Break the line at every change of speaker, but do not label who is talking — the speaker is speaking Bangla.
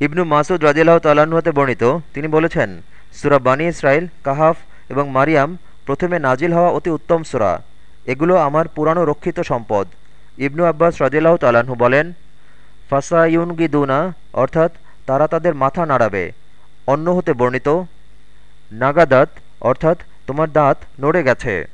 ইবনু মাসুদ রাজিল্লাহ তাল্লাহ্ন বর্ণিত, তিনি বলেছেন, সুরা বানী ইসরাইল কাহাফ এবং মারিয়াম প্রথমে নাজিল হওয়া অতি উত্তম সুরা। এগুলো আমার পুরানো রক্ষিত সম্পদ। ইবনু আব্বাস রাজিল্লাহ তাল্লাহ্ন বলেন, ফাসায়ুনগিদুনা অর্থাৎ তারা তাদের মাথা নাড়াবে। অন্য হতে বর্ণিত, নাগাদাত অর্থাৎ তোমার দাঁত নড়ে গেছে।